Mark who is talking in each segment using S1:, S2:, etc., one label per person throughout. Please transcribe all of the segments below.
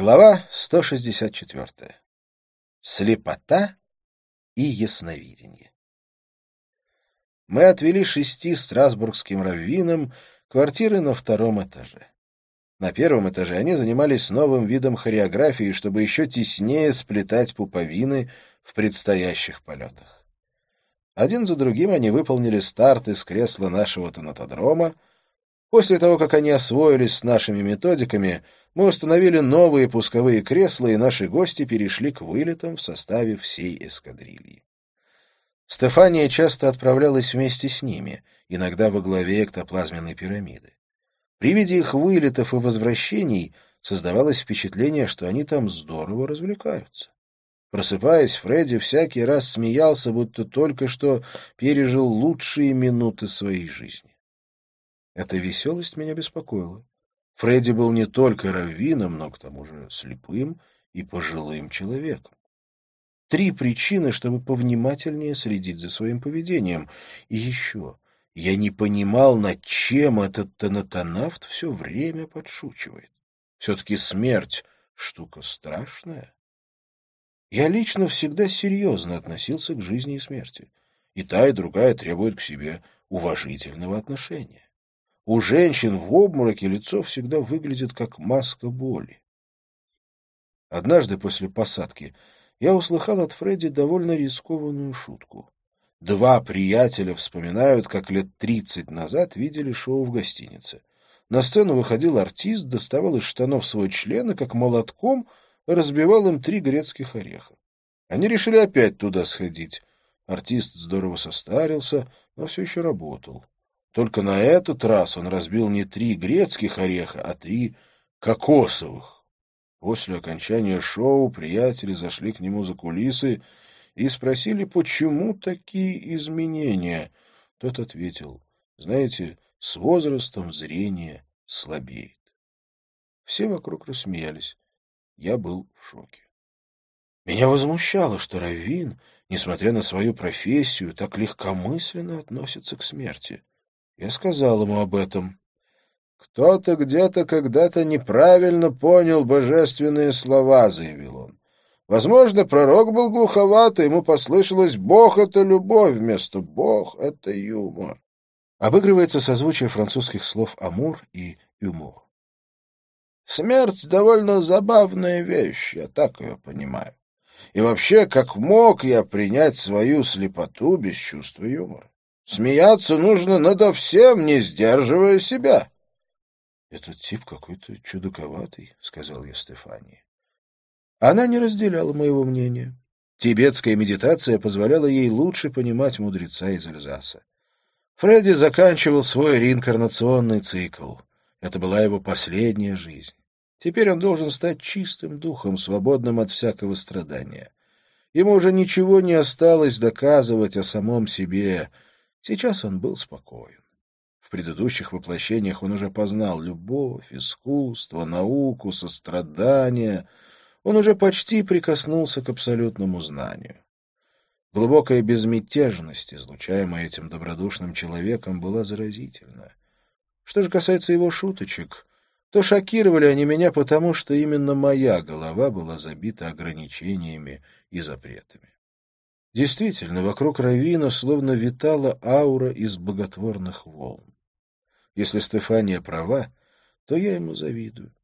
S1: Глава 164. Слепота и ясновидение. Мы отвели шести страсбургским раввинам квартиры на втором этаже. На первом этаже они занимались новым видом хореографии, чтобы еще теснее сплетать пуповины в предстоящих полетах. Один за другим они выполнили старт из кресла нашего тонатодрома. После того, как они освоились с нашими методиками — мы установили новые пусковые кресла, и наши гости перешли к вылетам в составе всей эскадрильи. Стефания часто отправлялась вместе с ними, иногда во главе эктоплазменной пирамиды. При виде их вылетов и возвращений создавалось впечатление, что они там здорово развлекаются. Просыпаясь, Фредди всякий раз смеялся, будто только что пережил лучшие минуты своей жизни. Эта веселость меня беспокоила. Фредди был не только раввином, но к тому же слепым и пожилым человеком. Три причины, чтобы повнимательнее следить за своим поведением. И еще, я не понимал, над чем этот тонатонавт все время подшучивает. Все-таки смерть — штука страшная. Я лично всегда серьезно относился к жизни и смерти. И та, и другая требуют к себе уважительного отношения. У женщин в обмороке лицо всегда выглядит как маска боли. Однажды после посадки я услыхал от Фредди довольно рискованную шутку. Два приятеля вспоминают, как лет тридцать назад видели шоу в гостинице. На сцену выходил артист, доставал из штанов свой член и, как молотком, разбивал им три грецких ореха. Они решили опять туда сходить. Артист здорово состарился, но все еще работал. Только на этот раз он разбил не три грецких ореха, а три кокосовых. После окончания шоу приятели зашли к нему за кулисы и спросили, почему такие изменения. Тот ответил, знаете, с возрастом зрение слабеет. Все вокруг рассмеялись. Я был в шоке. Меня возмущало, что Равин, несмотря на свою профессию, так легкомысленно относится к смерти. Я сказал ему об этом. «Кто-то где-то когда-то неправильно понял божественные слова», — заявил он. «Возможно, пророк был глуховат, и ему послышалось «Бог — это любовь» вместо «Бог — это юмор». Обыгрывается созвучие французских слов «амур» и «юмор». Смерть — довольно забавная вещь, я так ее понимаю. И вообще, как мог я принять свою слепоту без чувства юмора? Смеяться нужно надо всем, не сдерживая себя. — Этот тип какой-то чудаковатый, — сказал я Стефании. Она не разделяла моего мнения. Тибетская медитация позволяла ей лучше понимать мудреца из Эльзаса. Фредди заканчивал свой реинкарнационный цикл. Это была его последняя жизнь. Теперь он должен стать чистым духом, свободным от всякого страдания. Ему уже ничего не осталось доказывать о самом себе — Сейчас он был спокоен. В предыдущих воплощениях он уже познал любовь, искусство, науку, сострадание. Он уже почти прикоснулся к абсолютному знанию. Глубокая безмятежность, излучаемая этим добродушным человеком, была заразительна. Что же касается его шуточек, то шокировали они меня потому, что именно моя голова была забита ограничениями и запретами. Действительно, вокруг Равина словно витала аура из боготворных волн. Если Стефания права, то я ему завидую.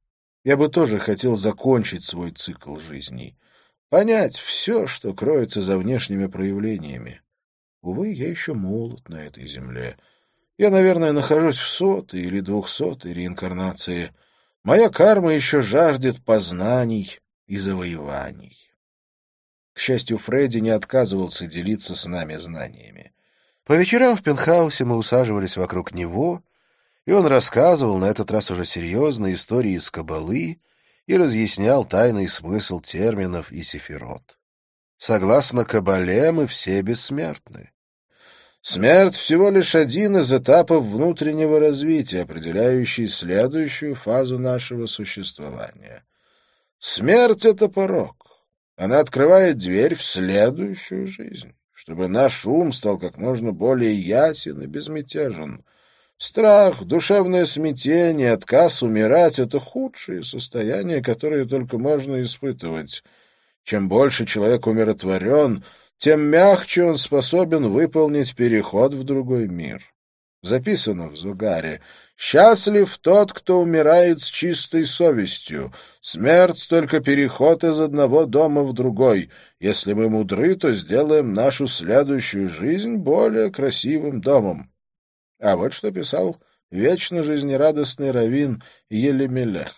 S1: Я бы тоже хотел закончить свой цикл жизни, понять все, что кроется за внешними проявлениями. Увы, я еще молод на этой земле. Я, наверное, нахожусь в сотой или двухсотой реинкарнации. Моя карма еще жаждет познаний и завоеваний. К счастью, Фредди не отказывался делиться с нами знаниями. По вечерам в пентхаусе мы усаживались вокруг него, и он рассказывал, на этот раз уже серьезно, истории из Кабалы и разъяснял тайный смысл терминов и сефирот. Согласно Кабале, мы все бессмертны. Смерть всего лишь один из этапов внутреннего развития, определяющий следующую фазу нашего существования. Смерть — это порог. Она открывает дверь в следующую жизнь, чтобы наш ум стал как можно более ясен и безмятежен. Страх, душевное смятение, отказ умирать — это худшие состояния, которые только можно испытывать. Чем больше человек умиротворен, тем мягче он способен выполнить переход в другой мир. Записано в Зугаре «Счастлив тот, кто умирает с чистой совестью. Смерть — только переход из одного дома в другой. Если мы мудры, то сделаем нашу следующую жизнь более красивым домом». А вот что писал вечно жизнерадостный раввин Елемелех.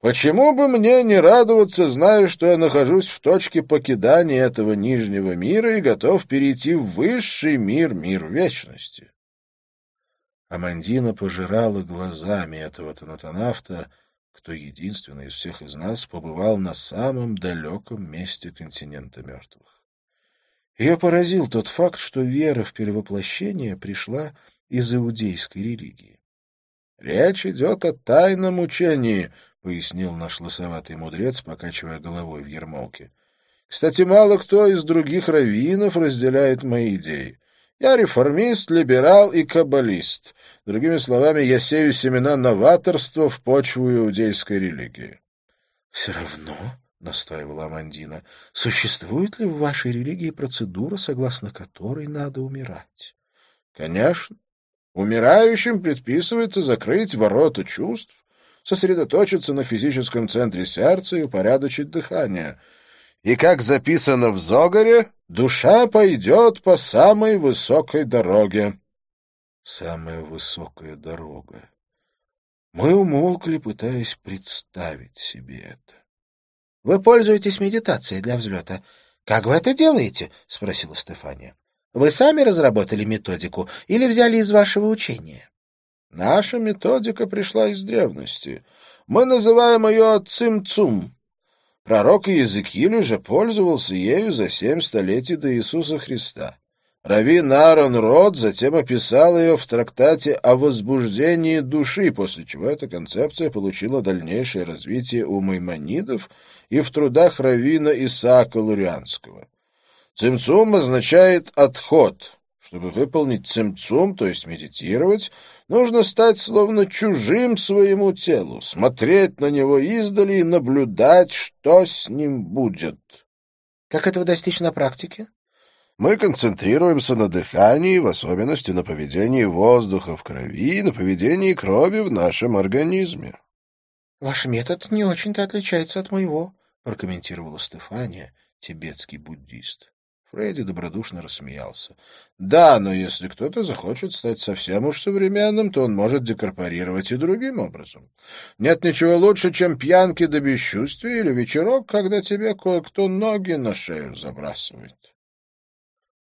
S1: «Почему бы мне не радоваться, зная, что я нахожусь в точке покидания этого нижнего мира и готов перейти в высший мир, мир вечности?» Амандина пожирала глазами этого танатонавта, кто единственный из всех из нас побывал на самом далеком месте континента мертвых. Ее поразил тот факт, что вера в перевоплощение пришла из иудейской религии. «Речь идет о тайном учении», — пояснил наш лосоватый мудрец, покачивая головой в ермолке. «Кстати, мало кто из других раввинов разделяет мои идеи. Я реформист, либерал и каббалист. Другими словами, я сею семена новаторства в почву иудейской религии». «Все равно», — настаивала Амандина, — «существует ли в вашей религии процедура, согласно которой надо умирать?» «Конечно. Умирающим предписывается закрыть ворота чувств, сосредоточиться на физическом центре сердца и упорядочить дыхание. И, как записано в Зогаре, душа пойдет по самой высокой дороге. Самая высокая дорога. Мы умолкли, пытаясь представить себе это. — Вы пользуетесь медитацией для взлета. Как вы это делаете? — спросила Стефания. Вы сами разработали методику или взяли из вашего учения? Наша методика пришла из древности. Мы называем ее цимцум. Пророк Иезекииль уже пользовался ею за семь столетий до Иисуса Христа. Равин Аарон Род затем описал ее в трактате о возбуждении души, после чего эта концепция получила дальнейшее развитие у маймонидов и в трудах Равина Исаака Лурианского. Цимцум означает «отход». Чтобы выполнить цимцум, то есть медитировать, нужно стать словно чужим своему телу, смотреть на него издали и наблюдать, что с ним будет. Как этого достичь на практике? Мы концентрируемся на дыхании, в особенности на поведении воздуха в крови и на поведении крови в нашем организме. — Ваш метод не очень-то отличается от моего, — прокомментировала Стефания, тибетский буддист. Фредди добродушно рассмеялся. «Да, но если кто-то захочет стать совсем уж современным, то он может декорпорировать и другим образом. Нет ничего лучше, чем пьянки до бесчувствия или вечерок, когда тебе кое-кто ноги на шею забрасывает».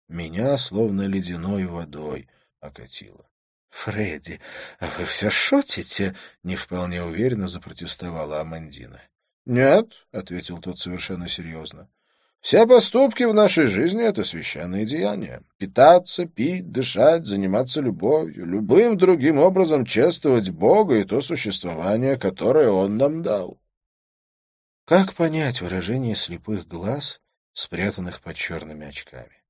S1: Меня словно ледяной водой окатило. «Фредди, а вы все шутите?» — не вполне уверенно запротестовала Амандина. «Нет», — ответил тот совершенно серьезно. Все поступки в нашей жизни — это священные деяния. Питаться, пить, дышать, заниматься любовью, любым другим образом чествовать Бога и то существование, которое Он нам дал. Как понять выражение слепых глаз, спрятанных под черными очками?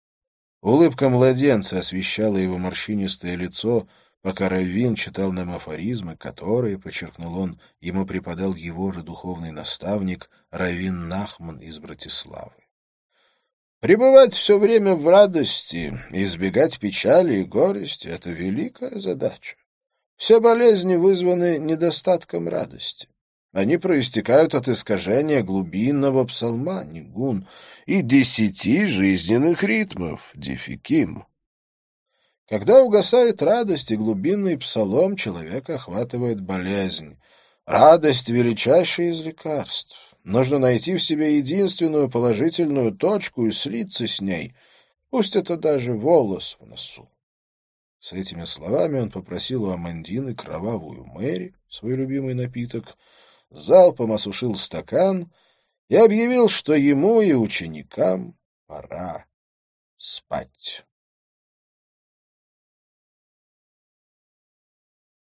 S1: Улыбка младенца освещала его морщинистое лицо, пока Равин читал нам афоризмы, которые, подчеркнул он, ему преподал его же духовный наставник Равин Нахман из Братиславы. Пребывать все время в радости, избегать печали и горести — это великая задача. Все болезни вызваны недостатком радости. Они проистекают от искажения глубинного псалма, нигун, и десяти жизненных ритмов, дефиким. Когда угасает радость и глубинный псалом, человека охватывает болезнь. Радость — величайшее из лекарств. Нужно найти в себе единственную положительную точку и слиться с ней, пусть это даже волос в носу. С этими словами он попросил у Амандины кровавую Мэри, свой любимый напиток, залпом осушил стакан и объявил, что ему и ученикам пора спать.